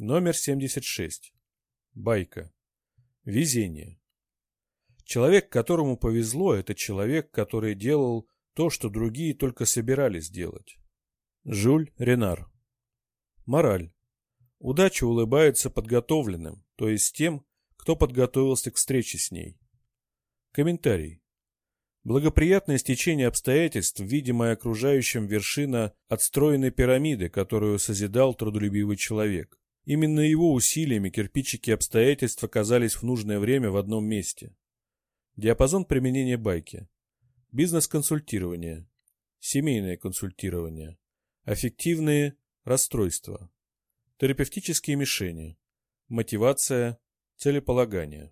Номер 76. Байка. Везение. Человек, которому повезло, это человек, который делал то, что другие только собирались делать. Жюль Ренар. Мораль. Удача улыбается подготовленным, то есть тем, кто подготовился к встрече с ней. Комментарий. Благоприятное стечение обстоятельств, видимое окружающим вершина отстроенной пирамиды, которую созидал трудолюбивый человек. Именно его усилиями кирпичики обстоятельств оказались в нужное время в одном месте. Диапазон применения байки. Бизнес-консультирование. Семейное консультирование. Аффективные расстройства. Терапевтические мишени. Мотивация. Целеполагание.